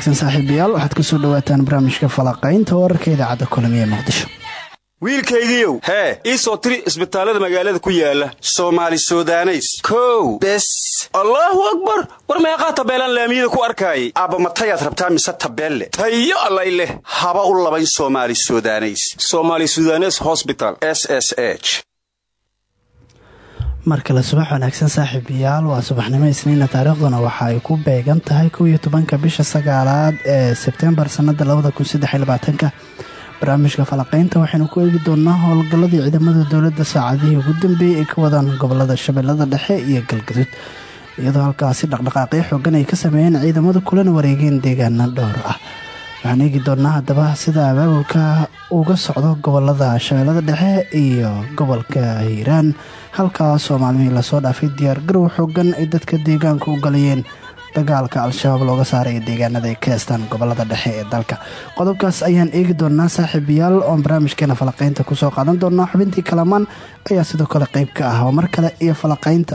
wanaagsan saaxiibayaal. Waxaad ku soo dhawaataan barnaamijka falaqaynta wararka idaacadda kulamiye muqdisho. Wiilkaygiiow hee ii soo tiri isbitaallada magaalada ku yaalla soomaali sudaneys. Kow bes. Allaahu akbar! War meeqaa tabeelaan laamiyada ku arkaayay? Aabbamatayaad rabtaa mise tabeelle? Tayo allay leh. Haba u labayn somaali sudaneys. Somaali sudanes hosbital s s h mar kale subax wanaagsan saaxiibayaal waa subaxnimo isniina taariikhduna waxa ay ku beegan tahay kow iyo tobanka bisha sagaalaad ee sebtembar sanada labada kun barnaamijka falaqeynta waxaynu ku eegi doonaa howlgalladii ciidamada dowladda saacadihii ugu dambeeyey ay ka wadaan gobollada shabeellada dhexe iyo galgaduud iyadoo halkaasi dhaqdhaqaaqyo xoogan ay ka sameeyeen ciidamadu kulana wareegeen deegaana dhowr ah waxaan eegi doonaa haddaba sida abaabulka uga socdo gobollada shabeellada dhexe iyo gobolka hiiraan halkaasoo maalmihii la soo dhaafay diyaargarow xoogan ay dadka deegaanka u galayeen. Dagaalka al-shabaab looga saaraya deegaanada ay ka heestaan gobollada dhexe ee dalka. Qodobkaas ayaan eegi doonaa saaxiibayaal oon barnaamijkeena falaqaynta ku soo qaadan doonaa xubintii kalamaan ayaa sidoo kale qeyb ka ah oo kale iyo falaqaynta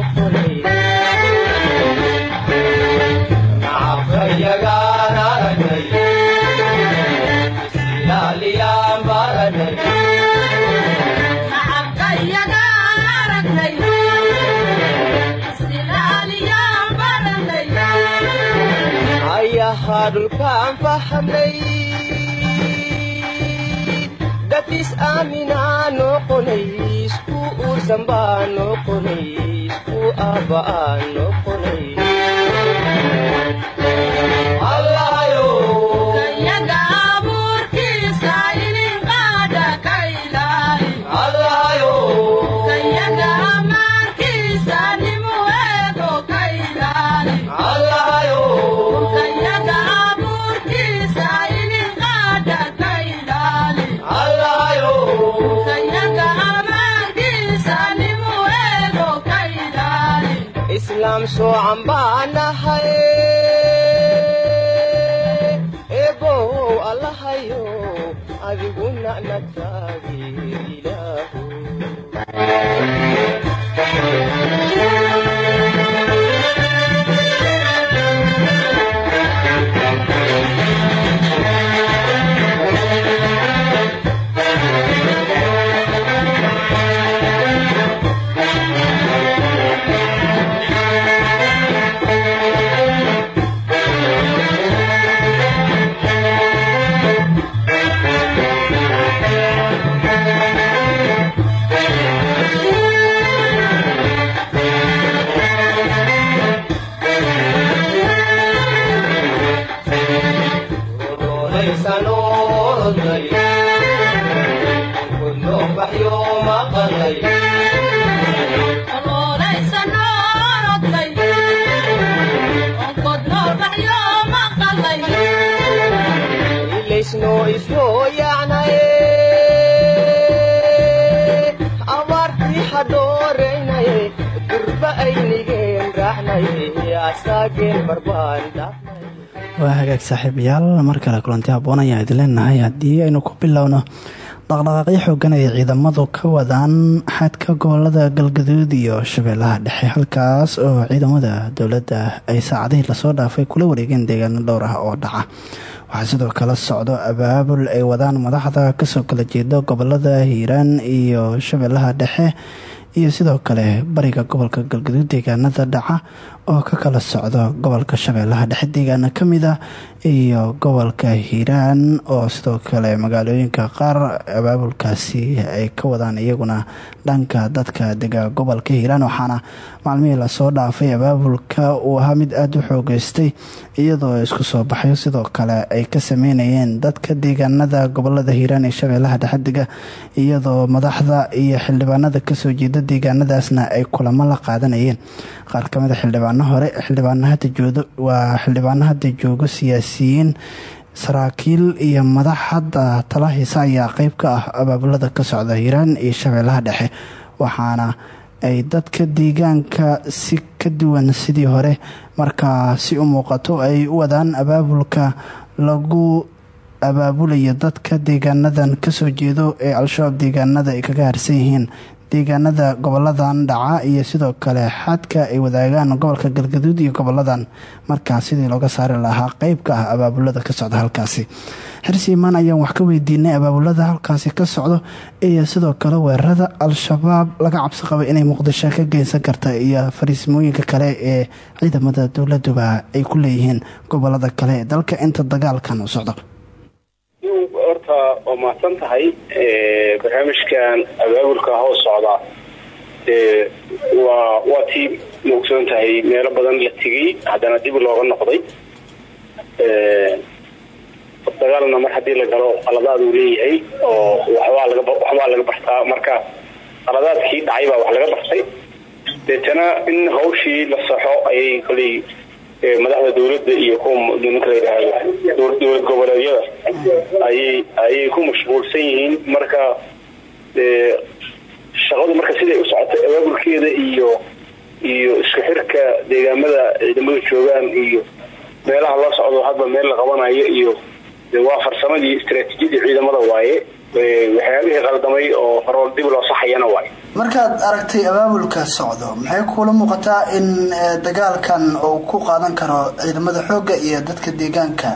dad is-aaminaa noo qonay isku uursan baa noo qonay isku aabba'aa noo qonay islaam soocan baanahay eebow allahayo adiguna nagtaagi ilaahu barbaandhawaa hagaag saaxiibayaal. Mar kale kulanti habboon ayaa idin leenahay. Haddii aynu ku bilowno dhaqdhaqaaqyo xoogan ay ciidamadu ka wadaan xadka gobollada galgaduud iyo shabeellaha dhexe. Halkaas oo ciidamada dowladda ay saacadihii la soo dhaafay kula wareegeen deegaano dhowr ah oo dhaca. Waxaa sidoo kale socdo abaabul ay wadaan madaxda ka soo kala jeeda gobollada hiiraan iyo shabeellaha dhexe iyo sidoo kale bariga gobolka galgaduud deegaanada dhaca oo ka kala socda gobolka shabeellaha dhexe deegaana ka mid ah iyo gobolka hiiraan oo sidoo kale magaalooyinka qaar abaabulkaasi ay ka wadaan iyaguna dhanka dadka dega gobolka hiiraan. Waxaana maalmihii la soo dhaafay abaabulka uu ahaa mid aada u xoogeystay iyadoo isku soo baxyo. Sidoo kale ay ka sameynayeen dadka deegaanada gobollada hiiraan ee shabeellaha dhexe dega iyadoo madaxda iyo xildhibaanada ka soo jeeda deegaanadaasna ay kulamo la qaadanayeen. Qaar kamida xildhibaano hore xildhibaano joodo waa xildhibaano hadda joogo siyaasiyiin saraakiil iyo madax hadda tala ayaa qeyb ka ah abaabulada ka socda hiiraan iyo shabeellaha dhexe. Waxaana ay dadka deegaanka si ka duwan sidii hore markaa si u muuqato ay u wadaan abaabulka lagu abaabulayo dadka deegaanadan ka soo jeedo ee al-shabaab deegaanada ay kaga harsan yihiin deegaanada goboladan dhaca iyo sidoo kale xadka ay wadaagaan gobolka galgaduud iyo goboladan. Markaa sidii looga saari lahaa qeyb ka ah abaabulada ka socda halkaasi. Xirsi imaan ayaan wax ka weydiinay abaabulada halkaasi ka socdo iyo sidoo kale weerarada al-shabaab laga cabsi qaba inay muqdisho ka geysan karta iyo fariismooyinka kale ee ciidamada dowladuba ay ku leeyihiin gobollada kale. Ee dalka inta dagaalkan socdo horta waa mahadsan tahay barnaamijkan abaabulka hoos socda. Waa waa tii maogsoon tahay meelo badan la tegay haddana dib looga noqday. Dagaalna mar haddii la galo qaladaad uu leeyahay oo waxbaa laga bartaa. Marka qaladaadkii dhacay baa wax laga bartay. Deetana in hawshii la saxo ayay koley madaxda dawladda iyo kuwa nimanka la yidhaahdo dowlad goboleedyada ayay ayay ku mashquulsan yihiin marka shaqadu marka siday u socotay abaabulkeeda iyo iyo isku xirka deegaamada ciidamadu joogaan iyo meelaha loo socdo hadba meel la qabanayo iyo waa farsamadii istaraatiijiyadii ciidamada waaye waxyaabihii qaldamay oo horol dib loo saxayana waaye markaad aragtay abaabulka socdo maxay kuula muuqataa in dagaalkan uu ku qaadan karo ciidamada xoogga iyo dadka deegaanka?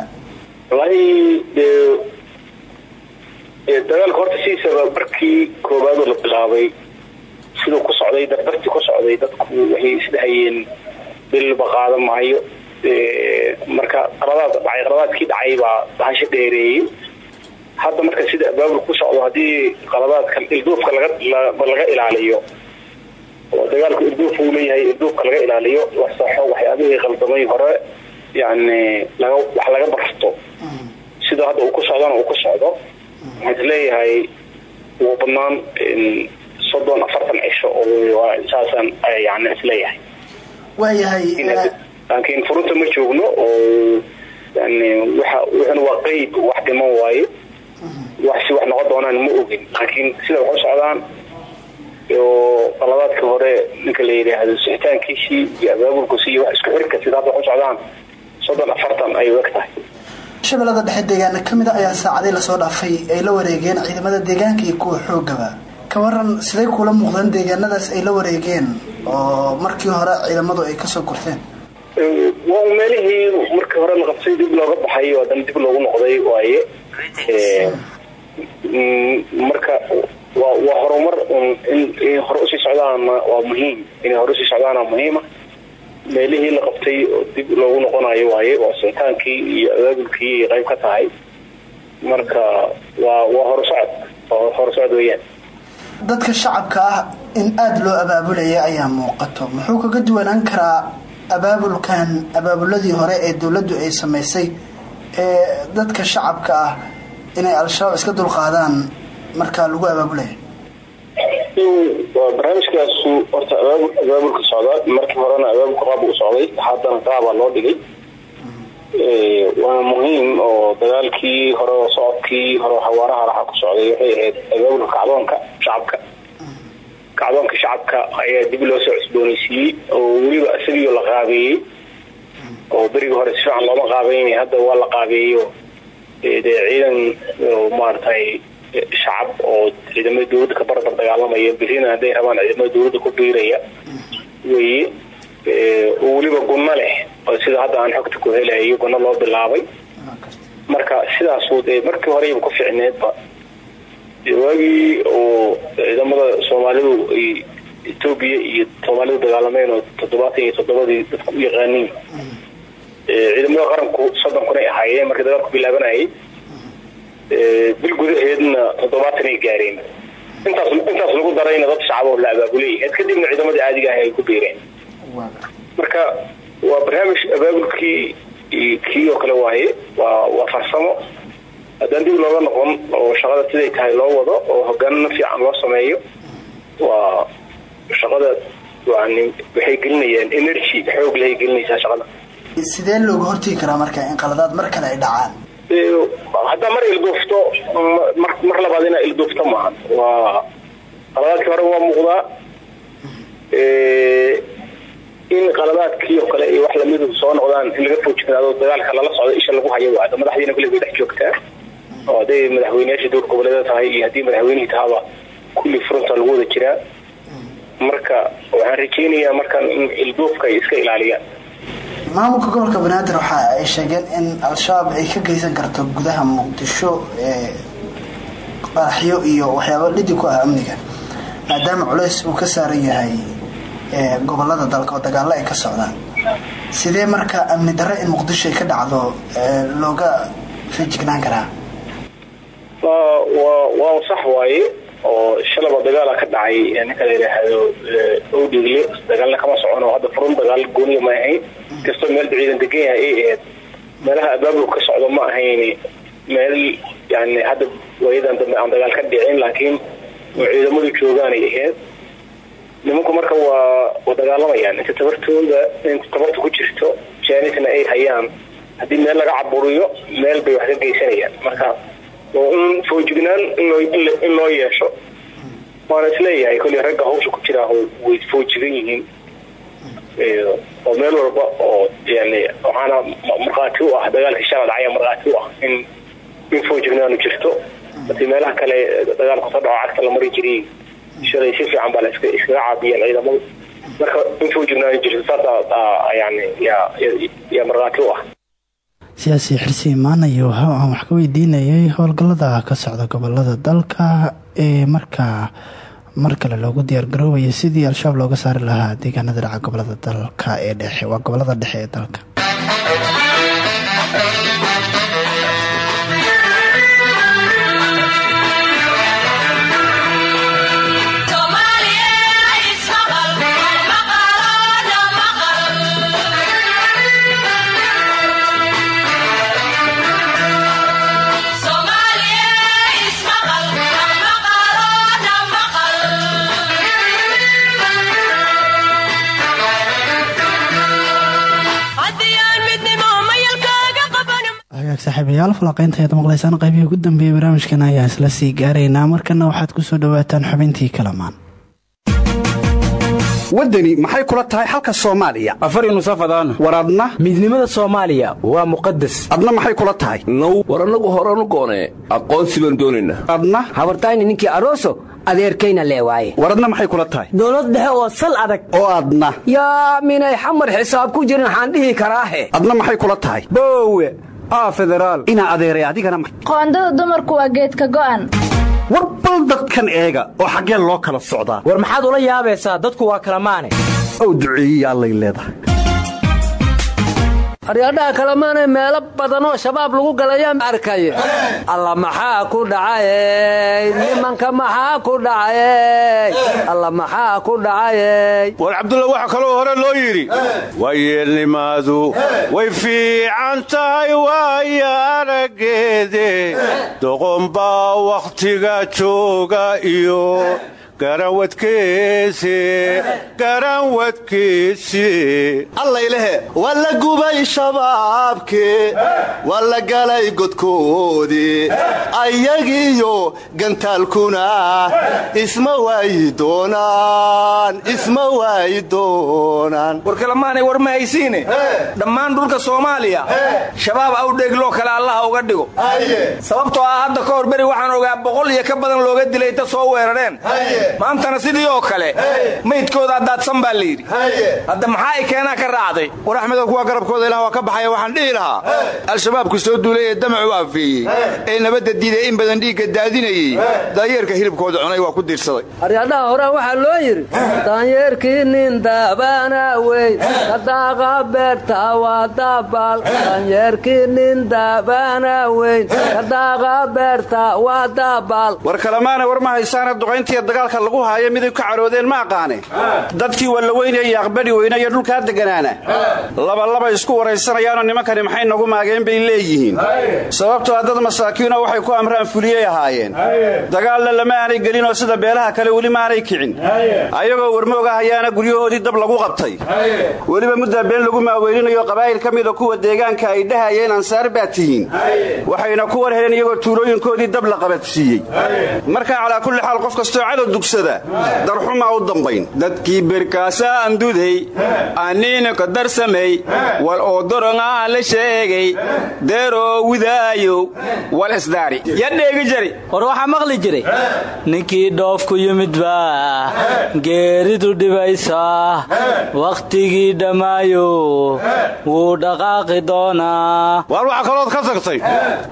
Walahi dee dagaalka horta sidiisaba markii koobaadoo la bilaabay siduu ku socday dardartii ku socday dadku waxay isdhahayeen bilba qaadan maayo marka qaladaad dhacay qaladaadkii dhacay baa bahasha dheereeyey hadda marka sida abaabul ku socdo haddii qaladaadka ilduufka laga laga ilaaliyo oo dagaalku ilduuf uu leeyahay ilduufka laga ilaaliyo la saxo waxyaabihii qaldamay hore yani laga wax laga barto. Sida hadda uu ku socdona uu ku socdo waxaan is leeyahay ugu badnaan soddon afartan cisho oo saasaan yani is leeyahay waayahay laakiin furunta ma joogno oo yani waxa wuxuna waa qeyb wax dhiman waaye wax si wax noqon doonaan ma ogin. Laakiin sida wax u socdaan oo qaladaadka hore ninka la yidhaahdo sixitaankiisii iyo abaabulkiisi iyo wax isku xirka sida hadda wax u socdaan soddon afartan ay u eg tahay. Shabeellada dhexe deegaana ka mid a ayaa saacadii la soo dhaafay ay la wareegeen ciidamada deegaanka iyo kuwa xoogaba. Ka waran siday kula muuqdeen deegaanadaas ay la wareegeen oo markii hore ciidamadu ay ka soo gurteen waa meelihii markii hore la qabtay dib looga baxay oo haddana dib loogu noqday waaye marka waa horumar in hore u sii socdaana waa muhiim. Inay hore u sii socdaana muhiima. Meelihii la qabtay dib loogu noqonayo waaye waa sicitaankii iyo abaabulkii ay qayb ka tahay. Marka waa waa horusocod horusocod weeyaan. Dadka shacabka ah in aada loo abaabulaya ayaa muuqato. Muxuu kaga duwanaan karaa abaabulkan abaabuladii hore ee dowladdu ay samaysay? Ee dadka shacabka ah inay al-shabaab iska dulqaadaan markaa lagu abaabulaya barnaamijkaasu horta abaabul abaabulka socdaa. Markii horena abaabulka qaab u socday. Haddana qaabaa loo dhigay. Waana muhiim oo dagaalkii hore socodkii hore xawaaraha laxa ku socday waxay ahayd abaabulka kacdoonka shacabka. Kacdoonka shacabka ayaa dib loo soo cusboonaysiiyey oo weliba isagiio la qaabeeyey oo berigii hore si fiican looma qaabeynay hadda waa la qaabeeyo dee ciidan maaragtay shacab oo ciidamada dawladda ka barbar dagaalamaya berina hadday rabaan ciidamada dawladda ku biiraya. Weye oo weliba gunno leh oo sida hadda aan xogta ku helayo gunno loo bilaabay. Marka sidaasu dee markii horeyba ku ficneedba waagii oo ciidamada soomaalidu ay etoobiya iyo soomaalidu dagaalameen oo toddobaatan iyo toddobadii dadku u yaqaaniin ciidamada qaranku soddon kun ay ahaayeen markii dagaalku bilaabanayay bil gudaheedna toddobaatan ay gaareen. Intaas intaas lagu darayna dad shacab oo la abaabuleyahay kadibna ciidamadii caadiga ah ay ku biireen. Marka waa barnaamij abaabulkii kii oo kale waaye waa waa farsamo. Haddaan dib looga noqon oo shaqada siday tahay loo wado oo hogaanana fiican loo sameeyo waa shaqada waxay gelinayaan energy xoog lahay gelinaysaa shaqada sidee looga hortegi karaa marka in qaladaad mar kale ay dhacaan? Haddaa mar ilduufto mar labaad inaa ilduufto maahan waa qaladaadkii hore waa muuqdaa. In qaladaadkii oo kale iyo wax lamidu soo noqdaan in laga foojignaado dagaalka lala socdo isha lagu hayo waa madaxdiina bay dhex joogtaa oo hadday madaxweyneyaasha dowr goboleeda tahay iyo haddii madaxweynihii tahaba kulli furunta lagu wada jiraa marka waxaan rajeynayaa markan in ilduufka ay iska ilaaliyaan maamulka gobolka banaadir waxa ay sheegeen in al-shabaab ay ka geysan karto gudaha muqdisho qaraxyo iyo waxyaaba dhidi ku ah amniga maadaama culays uu ka saaran yahay gobollada dalka oo dagaalo ay ka socdaan. Sidee marka amni darre in muqdisho ay ka dhacdo looga feejignaan karaa waa sax waaye oo shalaba dagaala ka dhacay ninka la yidhaahdo owdhigle dagaalna kama socono hadda furun dagaal gooniya ma ahayn. Kastoo meel ciidan degan yahay ay meelaha abaabul ka socdo ma ahayn meel yani hadda waayadan dambe dagaal ka dhicin laakiin ciidamadu joogaanay ahayd. Nimanku marka waa waa inta tabartooda inta tabarta ku jirto jaanisna ay hayaan. Haddii meel laga caburiyo meel bay wax ka geysanayaan. Marka oo in foojignaan in loo yeesho. Waana is leeyahay koley ragga hawsha ku jiraa way foojigan yihiin. Oo meel walba oo yani waxaana markhaati u ah dagaalkii shala dhacaya markhaati u ah in in foojignaanu jirto. Hadii meelaha kale dagaalku soo dhaco cagta la mari jiray shalay si fiican baa la iskaga caabiyeen ciidamadu marka in foojignaanu jirto saasa yani yaa markhaati u ah siyaasi xirsi imaanayo waxa aan wax ka weydiinayay howlgallada ka socda gobollada dalka ee markaa mar kale loogu diyaargaroobaya sidii al-shabaab looga saari lahaa deegaanada dhaca gobollada dalka ee dhexe waa gobollada dhexe ee dalka saaxiibayaal falaqeynta ayaad maqlaysaan qaybihii ugu dambeeyay barnaamijkan ayaa isla sii gaaraynaa markana waxaad ku soo dhawaataan xubintii kalamaan. Waddani maxay kula tahay xalka soomaaliya? Afar nusafadaan war adna? Midnimada soomaaliya waa muqadas adna maxay kula tahay? Now war annagu horanu goonee. Aqoonsi baan doonaynaa adna? Habartayni ninkii aroso adeerkayna lee waaye. War adna maxay kula tahay? Dowlad dhexe oo sal adag. Oo adna. Yaa minay xamar xisaab ku jirin waxaan dhihi karaahe adna maxay kula tahay? Boowe inaa adeeray adigana qoondada dumarku waa geedka go'an. War bal dadkan eega oo xaggeen loo kala socdaa. War maxaad ula yaabaysaa? Dadku waa kala maane. Ow duceeyiya allay leedahay aryadhaha kalemaanay meelo badanoo shabaab lagu galayaan arkay alla maxaa ku dhacayey nimanka maxaa ku dhacayey alla maxaa ku dhacayey war cabdulla waxa kaloo hore loo yidhi. Waayeelnimaadu way fiican tahay waaya araggeede doqonbaa wakhtiga jooga iyo allaylehe waa la gubay shabaabke waa la galay godkoodii ayagiiyo gantaalkuna isma waayi doonaan isma waayi doonaan war kalemaanay war ma haysiine dhammaan dhulka soomaaliya shabaab awdheegloo kale allaha uga dhigo sababtoo ah hadda ka hor beri waxaan ogaa boqol iyo ka badan looga dilay ta soo weerareen maantana sidii oo kale maydkooda daadsan baa layidhi hadda maxaa ay keenaa ka raacday? War axmedow kuwa garabkooda ilaah waa ka baxaya waxaan dhihi lahaa al-shabaabku soo duulay ee damacu aafeeyey ee nabadda diiday in badan dhiigga daadinayey. Daayeerka hilibkooda cunay waa ku diirsaday. Aryadhaha horaa waxaa loo yidhi daanyeerkii nin daabana weyn kadaaqa beerta waa daabal daanyeerkii nin daabana weyn kadaaqa beerta waa daabal war kalemaana war ma haysaana duqayntiiyo dagaalka lagu haayo miday ka caroodeen ma aqaane? Dadkii wallaweynaya aqbadhi weyne iyo dhulkaa deganaana labalaba isku waraysanayaanoo nimankani maxay nagu maageen bay leeyihiin. Sababtoo dad masaakiinoo waxay ku amraan fuliyey ahaayeen. Dagaalna lama aanay gelinoo sida beelaha kale weli maanay kicin. Ayagoo warmooga hayaana guryahoodii dab lagu qabtay. Weliba muddaa been lagu maaweelinayo qabaa'il ka mida kuwa deegaanka ay dhahayeen ansaar baa tihiin. Waxayna ku war heleen iyagoo tuulooyinkoodii dab la qabadsiiyey. Markaa calaa kulli xaal qof kastoo cadow dugsada. Darxumaa u dambayn. Dadkii berkaasaa anduday aniina ka darsamay. Wal oo dorongaa la sheegay. Deeroo widaayow wal isdaari ya dheegi jari war waxaa maqli jiray ninkii dhoof ku yimid baa geeridu dhibaysaa wakhtigii dhammaayo wuu dhaqaaqi doonaa. Waar waxaa kalood ka tagtay.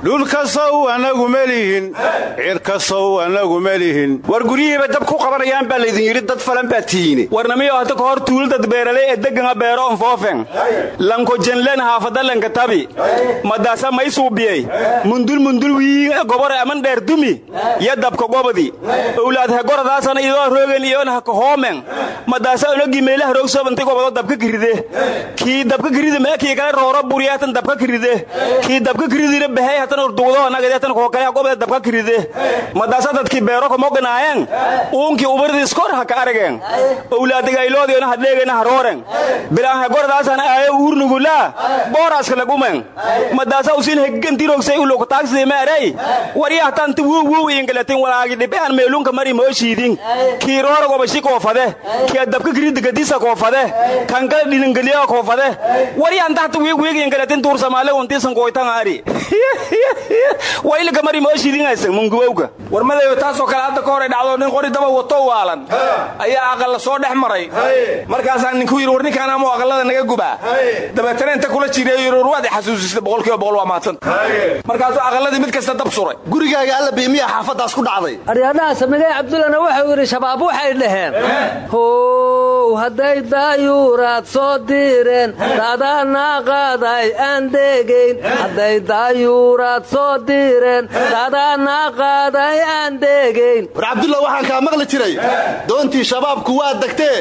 Dhulkasow annagu melihin cirkasow annagu melihin war guryihiiba dab ku qabanayaan baa laydin yidhi dad falan baa tihiine warnamiyo hata ka hor tuuldad beeraley ee deganga beero on foofen lanko jenlen haafada lanka tabi. Madaasa may suubiyey. Mundul mundul wii gobore aman dheer dumi. Ya dabka gobadi. Owlaad ha goradaasana idoo roogen iyoon ha ka hoomen madaasa onogii meelaha roogsoobantay gobado dabka kiride kii dabka kiride meekii kale rooro buriyaatan dabka kiride kii dabka kiridina bahey hatan urdugudo nagadeetan koo kale gobada dabka kiride madaasa dadkii beero kamoganaayeen uunkii ubardiis kor ha ka arageen owlaadagayloodiona ha dheegena ha rooren bilaan ha goradaasana aayo uurnugulaa booraska lagumen madaasa usin hegantirogsay ulokutaagsidii meerey waryahtanti wuu wuu ingalatin walaagi dhibehan meelunka mari mooshiidin kii roora gobashi koofade kii dabka kirida gadisa koofade kankala dhilingeliya koofade waryantahta wiigwiig ingalatin tuursamaale untiisan koytangaari waylika mari mooshiidinaysan mungubowga warmadayo taasoo kale hadda ka. Dhacdo nin qori daba wato waalan. Ayaa aqalla soo dhex maray. Markaasaa ninku yidhi war ninkaan amu aqallada naga gubaa dabeetana inta kula yidhi war waad i xasuusisay boqolkiiba boqol waa mahadsanta markaasuu aqalladii mid kasta dab suray. Gurigaaga alla biimiya xaafaddaas ku dhacday. Aryadhaha samigay cabdullana wuxuu yidhi shabaab waxay dhaheen. How hadday daayuuraad soo diireen. Dadana qaaday aan deegayn. Hadday daayuuraad soo diireen. Dadana qaaday aan deegayn maqli jiray. Doontii shabaabku waa degtee.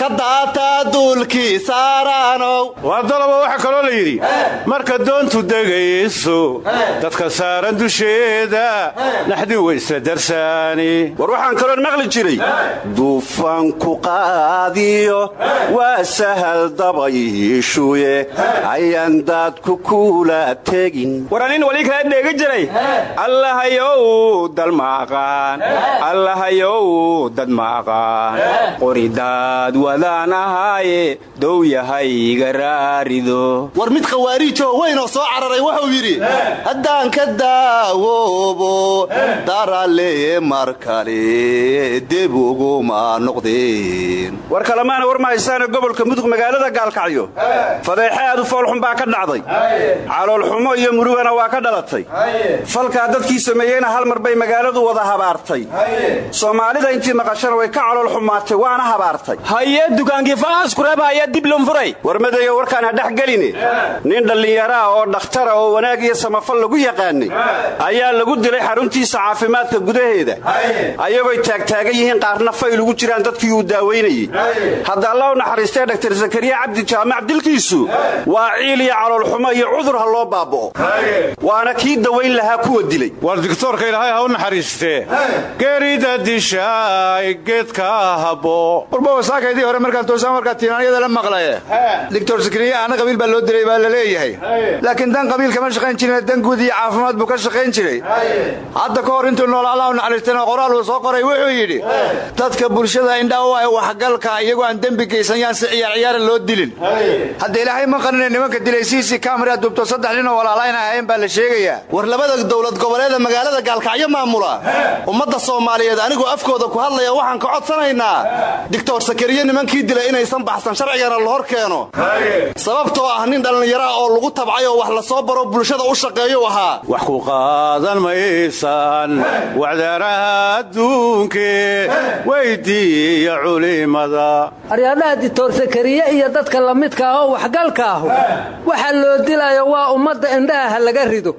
Ka daataa duulkii saaraanow waa dalaba waxaa kaloo la yidhi marka doontu degayso dadka saaran dusheeda naxdin waysa darsaani. War waxaan kaloon maqli jiray duufaanku qaadiyo waa sahal dabayshuye ayaan daadku kula tegin. War anin wali kala dheegi jiray allahayow dal ma dad ma aqaan qoridaad wadaan ahaaye dow yahay iga raarido war mid khawaariijoo weynoo soo cararay wuxuu yidhi haddaan ka daawoobo daralee mar kale dib uguma noqdeen. War kalemaana war ma haysaana gobolka mudug magaalada gaalkacyo. Fadeexe aad u foolxun baa ka dhacday. Caloolxumo iyo murugana waa ka dhalatay. Falkaa dadkii sameeyeyna hal mar bay magaaladu wada habaartay soomaalida intii maqashana way ka caloolxumaatay waana habaartay. Haye dukaankii faaskureeba ayaa dib lunfuray warmadayo warkaan ha dhex geline nin dhallinyaraah oo dhakhtara oo wanaag iyo samafal lagu yaqaanay ayaa lagu dilay xaruntiisa caafimaadka gudaheeda. Ayagoy taagtaagan yihiin qaarna fayl ugu jiraan dadkii uu daawaynayey hadda alla u naxariistee dhaktar zakariya cabdi jaamac dilkiisu waa ciil iyo caloolxumo iyo cudur ha loo baaba'o waana kii dawayn lahaa kuwa dilay. War digtoorka ilaahay ha u naxariistee. Geerida dishaay geedka habo. Warbawasaakaydii hore markaan toosaan warkaa tiinaanyada la maqlaye. Doctor sakriya ana qabiil baa loo dilay baa la leeyahay. Laakiin dan qabiil kama shaqayn jirin dan guud iyo caafimaad buu ka shaqayn jiray. Hadda ka hor intuu nool allah u naxariistana qoraal uu soo qoray wuxuu yidhi dadka bulshada indha u ah waxgalka iyagoo aan dembi geysan yaan si ciyaar ciyaara loo dilin. Hadda ilaahay ma qaninay nimanka dilay siisi kamara dubto saddex nin oo walaalayna ahayn baa la sheegayaa. War labada dowlad goboleeda magaalada gaalkacyo maamula. Maamula ummadda soomaaliyeed anigoo afkooda ku hadlaya waxaan ka codsanaynaa. Digtor sakariye nimankii dilay inaysan baxsan sharcigana la hor keeno sababtoo ah nin dhallinyara oo lagu tabcay oo wax la soo baro bulshada u shaqeeyu ahaa wax ku qaadan maysaan wacdaaraha adduunke weydiiya culimada. Aryaadhaha ditoor sakariye iyo dadka lamidka ah oo waxgalka ahu waxaa loo dilayo waa ummadda indhaha ha laga rido.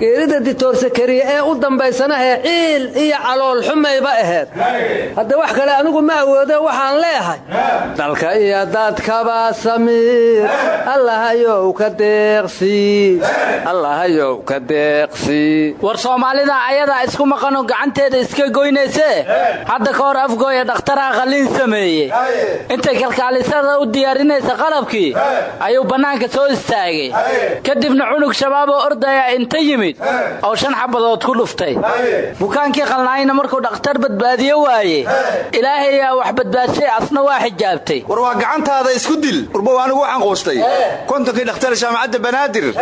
Geerida ditoor sakariye ee u dambaysanahee ciil iyo calool xumayba aheed hadda wax kale anigu ma awoodo waxaan leehay. Dalka iyo dadkaba samiir allahayow ka deeqsii war soomaalida ayadaa isku maqanoo gacanteeda iska goynaysee hadda ka hor afgooya dhakhtaraha qalliin sameeyey. Intay kalkaalisada u diyaarinaysa qalabkii ayuu bannaanka soo istaagay. Kadibna cunug shabaab oo ordaya inta yimid oo shan xabadood ku dhuftay. Bukaankii qalnaayna markuu dhakhtar badbaadiyo waaye. Ilaahayaa wax badbaadshay asna waa xijaabtay. War waa gacantaada isku dil. Urbow anigu waxaan quustay kontonkii dhakhtar jaamacadda banaadir.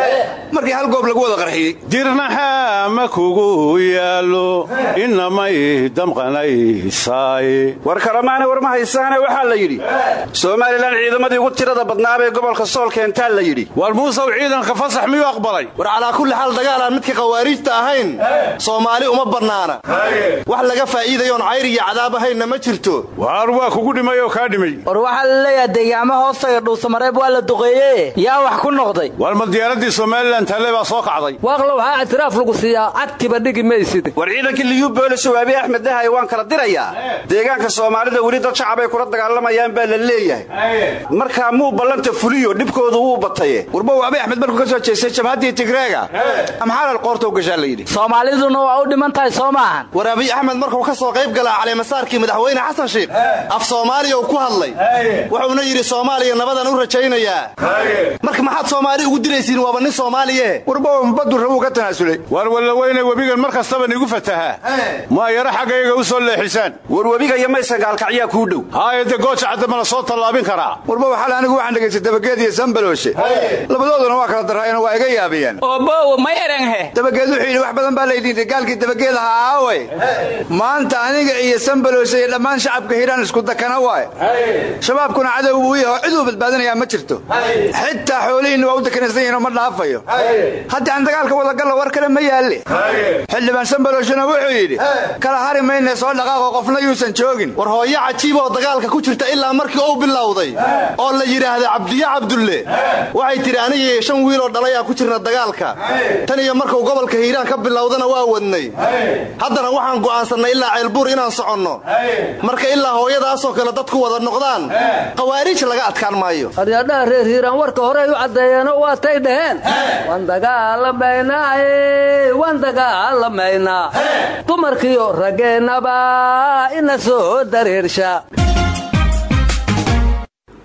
Markii hal goob lagu wada qarxiyey. Dirnaxaa ma kugu yaallo inamay damqanaysaay war kalamaana war ma haysaane waxaa la yidhi. Somalilan ciidamadii ugu tirada badnaabee gobolka sool keentaa la yidhi. War muusow ciidanka fasax miyuu aqbalay? War calaa kulli xaal dagaalaan midka khawaariijta ahayn. Soomaali uma bannaana. Wax laga faa'iidayoon cayr iyo cadaab ahaynna ma jirto. Waar waa kugu dhimay oo kaa dhimay war waxaa la leeyaha deegaamo hoostaga dhuusamareeb waa la duqeeye yaa wax ku noqday? War ma diyaaraddii somalilan talle baa soo kacday? Waaqlow waxaa ictiraaf lagu siiyaa cagtiba dhigi maysid. War ciidankii liyuu boolisow abiy axmed dahay waan kala dirayaa deegaanka soomaalida weli dad shacabay kula dagaalamayaan baa la leeyahay. Markaa muu ballanta fuliyo dhibkoodu wuu bataye warbow abiy axmed markuu ka soo jeestay jabhaddii tigreega amxaalal qoortow gashaa la yidhi. Soomaaliduna waa u dhiman tahay soo maahan. War abiy axmed markuu ka soo qayb galaa caleemasaarkii madaxweyne xasan shiikh af soomaaliya ku hadlay. Wuxuuna yidhi soomaaliya nabadan u rajaynayaa. Marka maxaad soomaali ugu diraysiin waaba nin soomaaliye. Warbow baddu rabuu ka tanaasulay. War wallaweyne webigan mar kastaba nigu fatahaa maa yaro xaggayga u soo leexisaan. War webiga iyo maysa gaalkacyaa kuu dhow. Haayade gooja cadda ma la soo tallaabin karaa warbow xal anigu waxaan dhegaystay dabageed iyo sambalooshe labadooduna waa kala daraayeen waa iga yaabiyeen obow may erenghe dabageed wuxuu yidhi wax badan baa laydhiintay gaalkii dabageed ahaa aaway maanta aniga iyo sambalooshe iyo dhammaan shacabka hiiraan isku dakana waay shabaabkuna cadow buu yaho ciduu badbaadinayaa ma jirto. Xitaa xoolihiinna waa u dakanaysan yihinoo ma dhaafayo. Haddii aan dagaalka wadagalla war kale ma yaalle. Xildhibaan sambalooshena wuxuu yidhi kala hari mayne soo dhaqaaqo qofna yuusan joogin. War hooyo cajiib oo dagaalka ku jirta ilaa markii uu bilowday oo la yidhaahda cabdiye cabdulle. Waxay tidhi anigii shan wiiloo dhalayaa ku jirna dagaalka. Tan iyo markuu gobolka hiiraan ka bilowdana waa wadnay. Haddana waxaan go'aansannay ilaa ceelbuur inaan soconno. Marka ilaa hooyadaasoo kale dadku wada noqdaan. Khawaariij laga adkaan maayo. Aryaadhaha reer hiiraan warka horey u caddeeyeenoo waatay dhaheen. Waan dagaalamaynaaye waan dagaalamaynaa dumarkiyo raggeennaba ina soo dareersha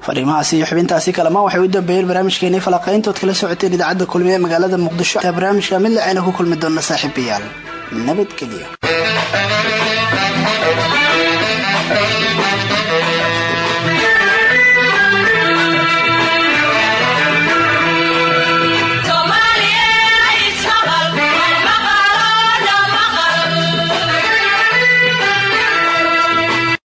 fariimahaasi iyo xubintaasi kalamaan waxay u dambeeyeen barnaamijkeenii falaqayntood kala socoteen idaacadda kulmiye ee magaalada muqdisho. Barnaamijka mid lacayna ku kulmi doona saaxiibayaal nabadgelyo Thank you.